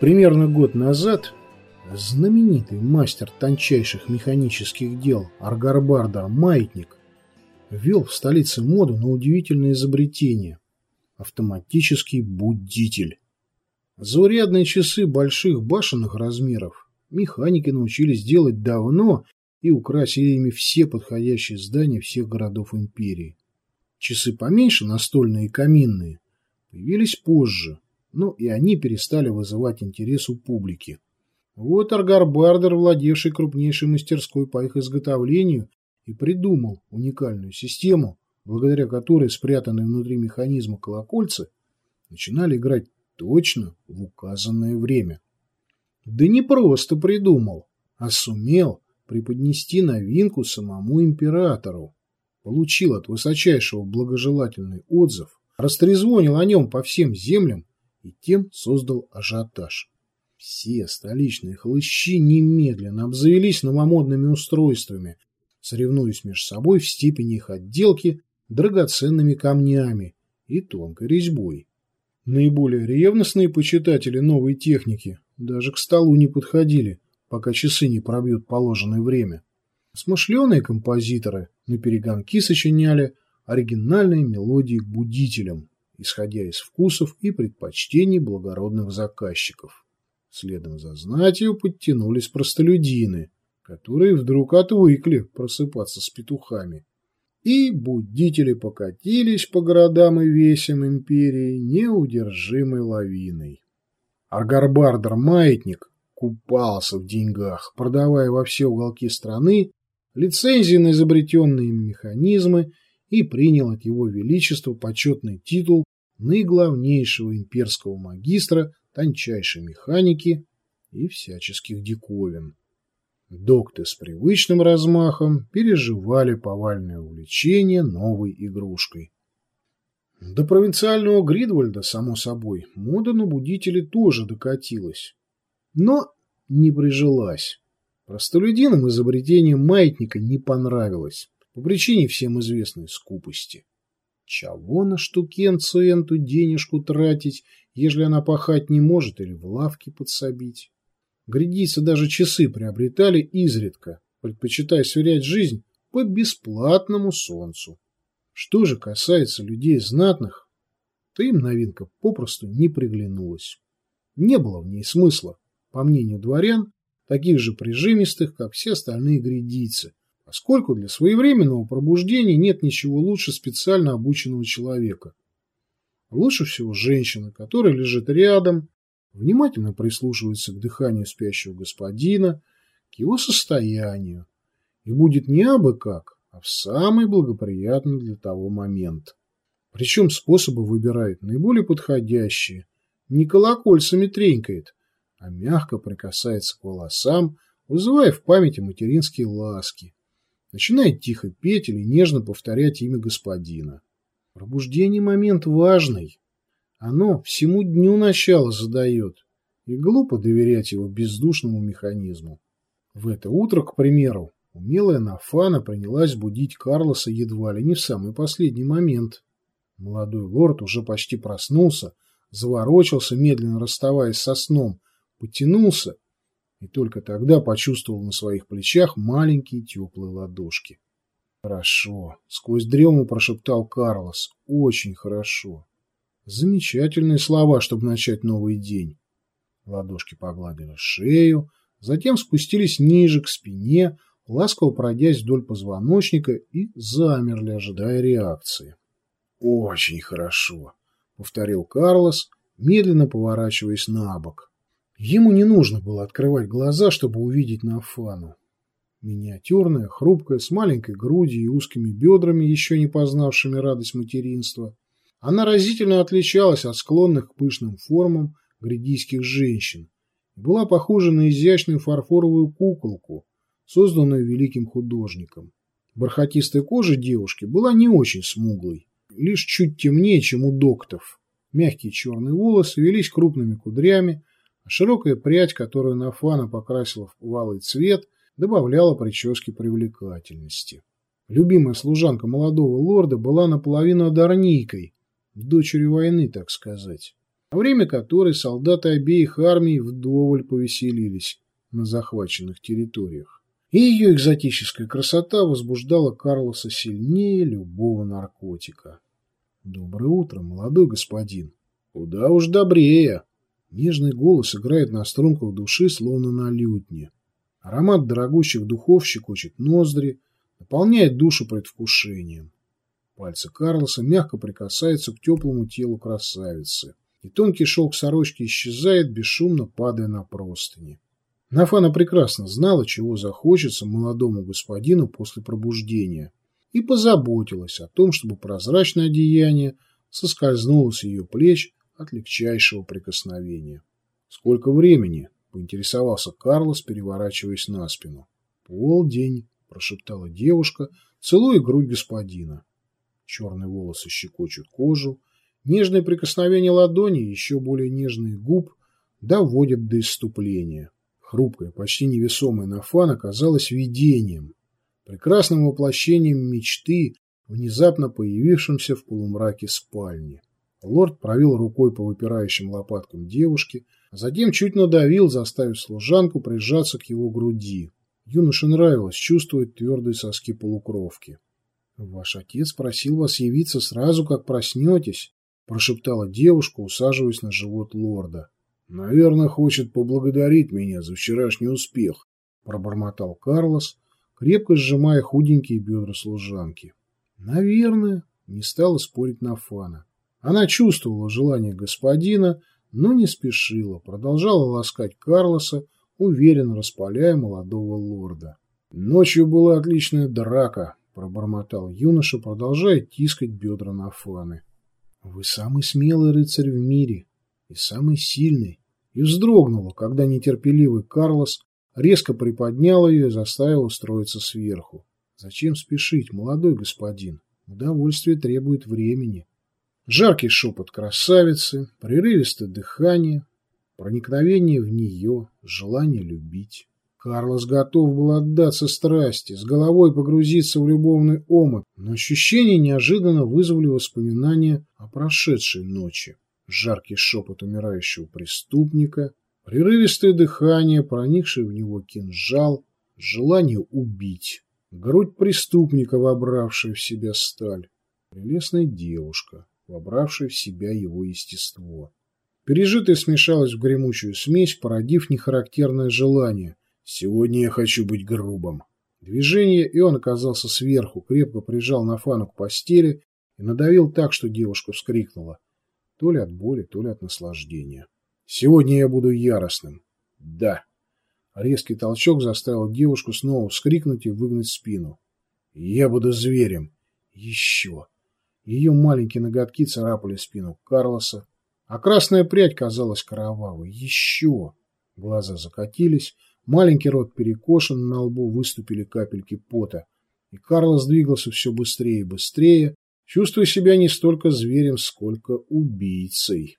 Примерно год назад знаменитый мастер тончайших механических дел Аргарбардер Маятник ввел в столице моду на удивительное изобретение – автоматический будитель. Заурядные часы больших башенных размеров механики научились делать давно и украсили ими все подходящие здания всех городов империи. Часы поменьше, настольные и каминные, появились позже, но и они перестали вызывать интерес у публики. Вот Аргарбардер, владевший крупнейшей мастерской по их изготовлению, и придумал уникальную систему, благодаря которой спрятанные внутри механизма колокольцы начинали играть точно в указанное время. Да не просто придумал, а сумел преподнести новинку самому императору. Получил от высочайшего благожелательный отзыв, растрезвонил о нем по всем землям и тем создал ажиотаж. Все столичные хлыщи немедленно обзавелись новомодными устройствами, соревнуясь между собой в степени их отделки драгоценными камнями и тонкой резьбой. Наиболее ревностные почитатели новой техники даже к столу не подходили, пока часы не пробьют положенное время. Смышленые композиторы на перегонки сочиняли оригинальные мелодии к будителям, исходя из вкусов и предпочтений благородных заказчиков. Следом за знатью подтянулись простолюдины, которые вдруг отвыкли просыпаться с петухами. И будители покатились по городам и весям империи неудержимой лавиной. Аргарбардер-маятник купался в деньгах, продавая во все уголки страны лицензии на изобретенные механизмы и принял от его величества почетный титул наиглавнейшего имперского магистра тончайшей механики и всяческих диковин. Докты с привычным размахом переживали повальное увлечение новой игрушкой. До провинциального Гридвальда, само собой, мода на будители тоже докатилась. Но не прижилась. Простолюдинам изобретение маятника не понравилось, по причине всем известной скупости. Чего на штукенцу эту денежку тратить, ежели она пахать не может или в лавке подсобить? Грядицы даже часы приобретали изредка, предпочитая сверять жизнь по бесплатному солнцу. Что же касается людей знатных, то им новинка попросту не приглянулась. Не было в ней смысла, по мнению дворян, таких же прижимистых, как все остальные грядицы, поскольку для своевременного пробуждения нет ничего лучше специально обученного человека. Лучше всего женщина, которая лежит рядом, внимательно прислушивается к дыханию спящего господина, к его состоянию, и будет не абы как, а в самый благоприятный для того момент. Причем способы выбирает наиболее подходящие, не колокольцами тренькает, а мягко прикасается к волосам, вызывая в памяти материнские ласки, начинает тихо петь или нежно повторять имя господина. Пробуждение момент важный, оно всему дню начало задает, и глупо доверять его бездушному механизму. В это утро, к примеру, умелая Нафана принялась будить Карлоса едва ли не в самый последний момент. Молодой лорд уже почти проснулся, заворочился, медленно расставаясь со сном, потянулся и только тогда почувствовал на своих плечах маленькие теплые ладошки. «Хорошо», — сквозь дрему прошептал Карлос, — «очень хорошо». Замечательные слова, чтобы начать новый день. Ладошки погладили шею, затем спустились ниже, к спине, ласково пройдясь вдоль позвоночника и замерли, ожидая реакции. «Очень хорошо», — повторил Карлос, медленно поворачиваясь на бок. Ему не нужно было открывать глаза, чтобы увидеть Нафану. Миниатюрная, хрупкая, с маленькой грудью и узкими бедрами, еще не познавшими радость материнства, она разительно отличалась от склонных к пышным формам грядийских женщин была похожа на изящную фарфоровую куколку, созданную великим художником. Бархатистая кожа девушки была не очень смуглой, лишь чуть темнее, чем у доктов. Мягкие черные волосы велись крупными кудрями, широкая прядь, которую Нафана покрасила в валый цвет, добавляла прическе привлекательности. Любимая служанка молодого лорда была наполовину одарнийкой, дочерью войны, так сказать. во время которой солдаты обеих армий вдоволь повеселились на захваченных территориях. И ее экзотическая красота возбуждала Карлоса сильнее любого наркотика. «Доброе утро, молодой господин!» «Куда уж добрее!» Нежный голос играет на струнках души, словно на лютне. Аромат дорогущих духов щекочет ноздри, наполняет душу предвкушением. Пальцы Карлоса мягко прикасаются к теплому телу красавицы, и тонкий шелк сорочки исчезает, бесшумно падая на простыни. Нафана прекрасно знала, чего захочется молодому господину после пробуждения, и позаботилась о том, чтобы прозрачное одеяние соскользнуло с ее плеч от легчайшего прикосновения. «Сколько времени?» — поинтересовался Карлос, переворачиваясь на спину. «Полдень», — прошептала девушка, целуя грудь господина. Черные волосы щекочут кожу, нежное прикосновение ладони, еще более нежные губ доводят до иступления. Хрупкая, почти невесомая Нафан оказалась видением, прекрасным воплощением мечты, внезапно появившимся в полумраке спальни. Лорд провел рукой по выпирающим лопаткам девушки, а затем чуть надавил, заставив служанку прижаться к его груди. Юноше нравилось чувствовать твердые соски полукровки. — Ваш отец просил вас явиться сразу, как проснетесь, — прошептала девушка, усаживаясь на живот лорда. — Наверное, хочет поблагодарить меня за вчерашний успех, — пробормотал Карлос, крепко сжимая худенькие бедра служанки. — Наверное, — не стала спорить на Фана. Она чувствовала желание господина, но не спешила, продолжала ласкать Карлоса, уверенно распаляя молодого лорда. «Ночью была отличная драка», — пробормотал юноша, продолжая тискать бедра на фаны. «Вы самый смелый рыцарь в мире и самый сильный». И вздрогнула, когда нетерпеливый Карлос резко приподнял ее и заставил устроиться сверху. «Зачем спешить, молодой господин? Удовольствие требует времени». Жаркий шепот красавицы, прерывистое дыхание, проникновение в нее, желание любить. Карлос готов был отдаться страсти, с головой погрузиться в любовный омут, но ощущения неожиданно вызвали воспоминания о прошедшей ночи. Жаркий шепот умирающего преступника, прерывистое дыхание, проникший в него кинжал, желание убить, грудь преступника, вобравшая в себя сталь, прелестная девушка, вобравший в себя его естество. Пережитое смешалось в гремучую смесь, породив нехарактерное желание. «Сегодня я хочу быть грубым». Движение, и он оказался сверху, крепко прижал Нафану к постели и надавил так, что девушка вскрикнула. То ли от боли, то ли от наслаждения. «Сегодня я буду яростным». «Да». Резкий толчок заставил девушку снова вскрикнуть и выгнуть спину. «Я буду зверем». «Еще». Ее маленькие ноготки царапали спину Карлоса, а красная прядь казалась кровавой. Еще! Глаза закатились, маленький рот перекошен, на лбу выступили капельки пота, и Карлос двигался все быстрее и быстрее, чувствуя себя не столько зверем, сколько убийцей.